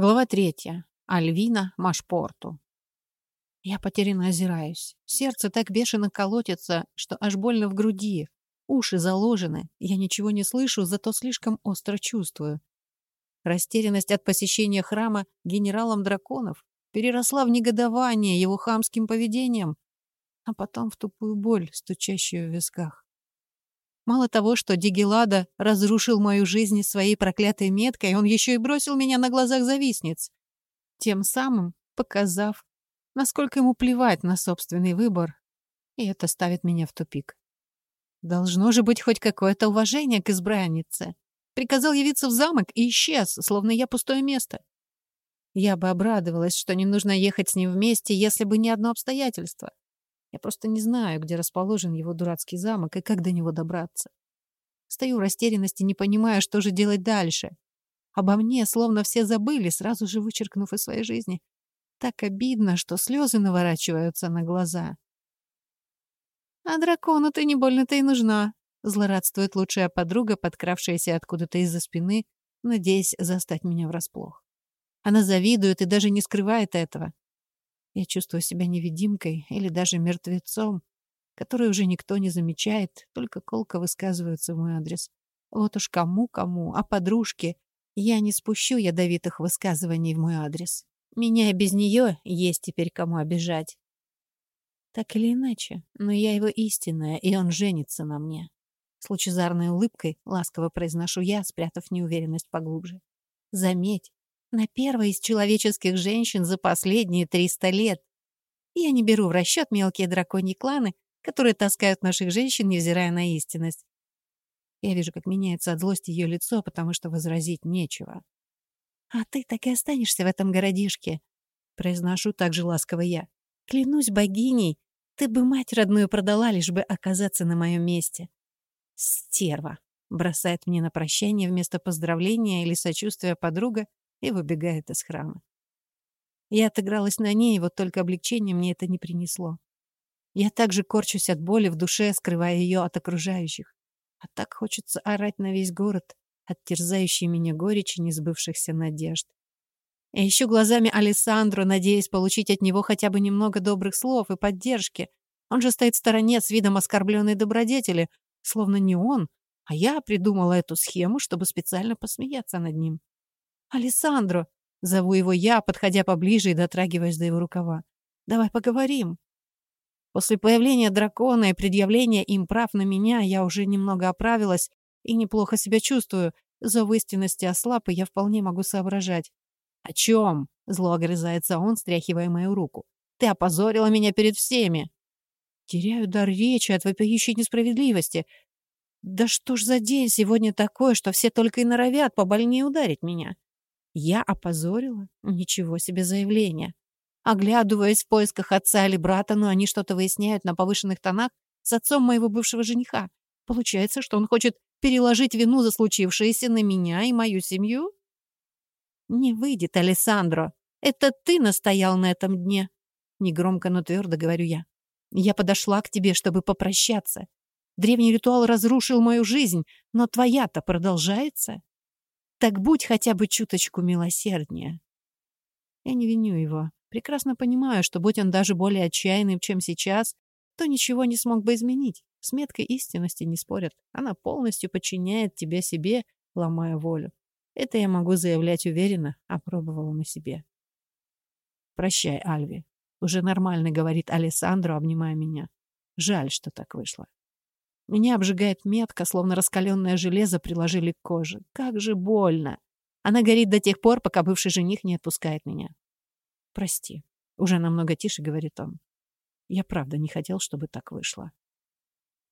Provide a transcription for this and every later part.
Глава третья. Альвина Машпорту. Я потерянно озираюсь. Сердце так бешено колотится, что аж больно в груди. Уши заложены. Я ничего не слышу, зато слишком остро чувствую. Растерянность от посещения храма генералом драконов переросла в негодование его хамским поведением, а потом в тупую боль, стучащую в висках. Мало того, что Дигелада разрушил мою жизнь своей проклятой меткой, он еще и бросил меня на глазах завистниц, тем самым показав, насколько ему плевать на собственный выбор, и это ставит меня в тупик. Должно же быть хоть какое-то уважение к избраннице. Приказал явиться в замок и исчез, словно я пустое место. Я бы обрадовалась, что не нужно ехать с ним вместе, если бы не одно обстоятельство. Я просто не знаю, где расположен его дурацкий замок и как до него добраться. Стою в растерянности, не понимая, что же делать дальше. Обо мне словно все забыли, сразу же вычеркнув из своей жизни. Так обидно, что слезы наворачиваются на глаза. «А дракону ты не больно-то и нужна», — злорадствует лучшая подруга, подкравшаяся откуда-то из-за спины, надеясь застать меня врасплох. Она завидует и даже не скрывает этого. Я чувствую себя невидимкой или даже мертвецом, который уже никто не замечает, только колко высказываются в мой адрес. Вот уж кому-кому, а подружке я не спущу ядовитых высказываний в мой адрес. Меня и без нее есть теперь кому обижать. Так или иначе, но я его истинная, и он женится на мне. С лучезарной улыбкой ласково произношу я, спрятав неуверенность поглубже. Заметь, на первой из человеческих женщин за последние 300 лет. Я не беру в расчет мелкие драконьи кланы, которые таскают наших женщин, невзирая на истинность. Я вижу, как меняется от злости ее лицо, потому что возразить нечего. «А ты так и останешься в этом городишке», — произношу так же ласково я. «Клянусь богиней, ты бы мать родную продала, лишь бы оказаться на моем месте». «Стерва», — бросает мне на прощание вместо поздравления или сочувствия подруга и выбегает из храма. Я отыгралась на ней, вот только облегчение мне это не принесло. Я также корчусь от боли в душе, скрывая ее от окружающих. А так хочется орать на весь город от терзающей меня горечи несбывшихся надежд. Я ищу глазами Алессандро, надеясь получить от него хотя бы немного добрых слов и поддержки. Он же стоит в стороне с видом оскорбленной добродетели, словно не он, а я придумала эту схему, чтобы специально посмеяться над ним. «Алессандро!» — зову его я, подходя поближе и дотрагиваясь до его рукава. «Давай поговорим». После появления дракона и предъявления им прав на меня я уже немного оправилась и неплохо себя чувствую. За истинности ослаб, и я вполне могу соображать. «О чем?» — зло огрызается он, стряхивая мою руку. «Ты опозорила меня перед всеми!» Теряю дар речи от вопиющей несправедливости. Да что ж за день сегодня такое, что все только и норовят побольнее ударить меня? Я опозорила? Ничего себе заявление. Оглядываясь в поисках отца или брата, но они что-то выясняют на повышенных тонах с отцом моего бывшего жениха. Получается, что он хочет переложить вину за случившееся на меня и мою семью? Не выйдет, Алессандро. Это ты настоял на этом дне. Негромко, но твердо говорю я. Я подошла к тебе, чтобы попрощаться. Древний ритуал разрушил мою жизнь, но твоя-то продолжается. Так будь хотя бы чуточку милосерднее. Я не виню его. Прекрасно понимаю, что будь он даже более отчаянным, чем сейчас, то ничего не смог бы изменить. С меткой истинности не спорят. Она полностью подчиняет тебя себе, ломая волю. Это я могу заявлять уверенно, опробовала на себе. «Прощай, Альви», — уже нормально говорит Алессандро, обнимая меня. Жаль, что так вышло. Меня обжигает метка, словно раскаленное железо приложили к коже. Как же больно. Она горит до тех пор, пока бывший жених не отпускает меня. «Прости», — уже намного тише говорит он. Я правда не хотел, чтобы так вышло.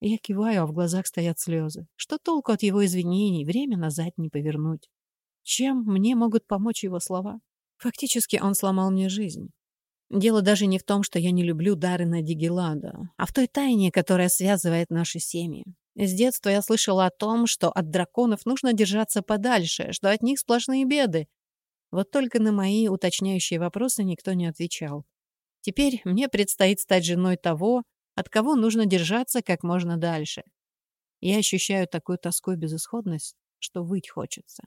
Я киваю, а в глазах стоят слезы. Что толку от его извинений? Время назад не повернуть. Чем мне могут помочь его слова? Фактически он сломал мне жизнь. Дело даже не в том, что я не люблю Даррена Дигелада, а в той тайне, которая связывает наши семьи. С детства я слышала о том, что от драконов нужно держаться подальше, что от них сплошные беды. Вот только на мои уточняющие вопросы никто не отвечал. Теперь мне предстоит стать женой того, от кого нужно держаться как можно дальше. Я ощущаю такую тоску и безысходность, что выть хочется.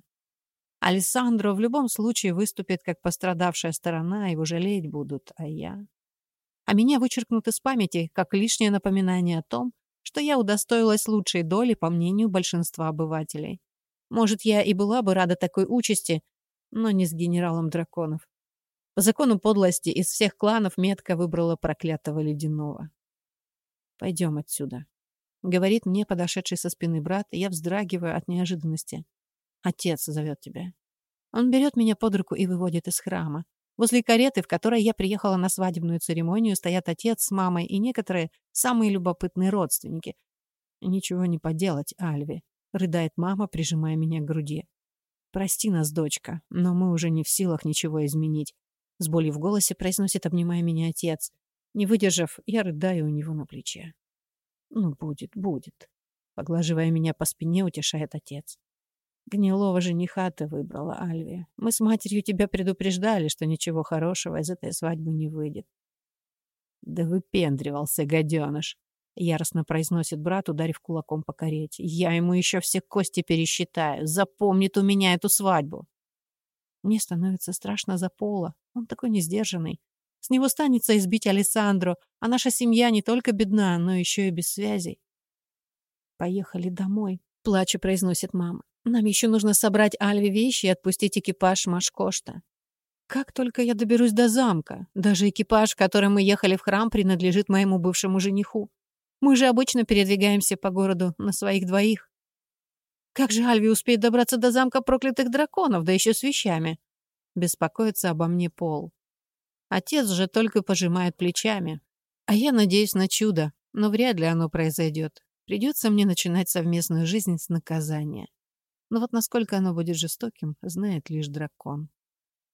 Алессандро в любом случае выступит как пострадавшая сторона, его жалеть будут, а я... А меня вычеркнут из памяти, как лишнее напоминание о том, что я удостоилась лучшей доли, по мнению большинства обывателей. Может, я и была бы рада такой участи, но не с генералом драконов. По закону подлости из всех кланов метка выбрала проклятого ледяного. «Пойдем отсюда», — говорит мне подошедший со спины брат, и я вздрагиваю от неожиданности. «Отец зовет тебя». Он берет меня под руку и выводит из храма. Возле кареты, в которой я приехала на свадебную церемонию, стоят отец с мамой и некоторые самые любопытные родственники. «Ничего не поделать, Альви», — рыдает мама, прижимая меня к груди. «Прости нас, дочка, но мы уже не в силах ничего изменить», — с болью в голосе произносит, обнимая меня отец. Не выдержав, я рыдаю у него на плече. «Ну, будет, будет», — поглаживая меня по спине, утешает отец. Гнилого жениха ты выбрала, Альвия. Мы с матерью тебя предупреждали, что ничего хорошего из этой свадьбы не выйдет. Да выпендривался, гаденыш. Яростно произносит брат, ударив кулаком по карете. Я ему еще все кости пересчитаю. Запомнит у меня эту свадьбу. Мне становится страшно за Пола. Он такой несдержанный. С него станется избить Алессандро, а наша семья не только бедна, но еще и без связей. «Поехали домой», — плача произносит мама. Нам еще нужно собрать Альве вещи и отпустить экипаж Машкошта. Как только я доберусь до замка, даже экипаж, в котором мы ехали в храм, принадлежит моему бывшему жениху. Мы же обычно передвигаемся по городу на своих двоих. Как же Альви успеет добраться до замка проклятых драконов, да еще с вещами? Беспокоится обо мне Пол. Отец же только пожимает плечами. А я надеюсь на чудо, но вряд ли оно произойдет. Придется мне начинать совместную жизнь с наказания. Но вот насколько оно будет жестоким, знает лишь дракон.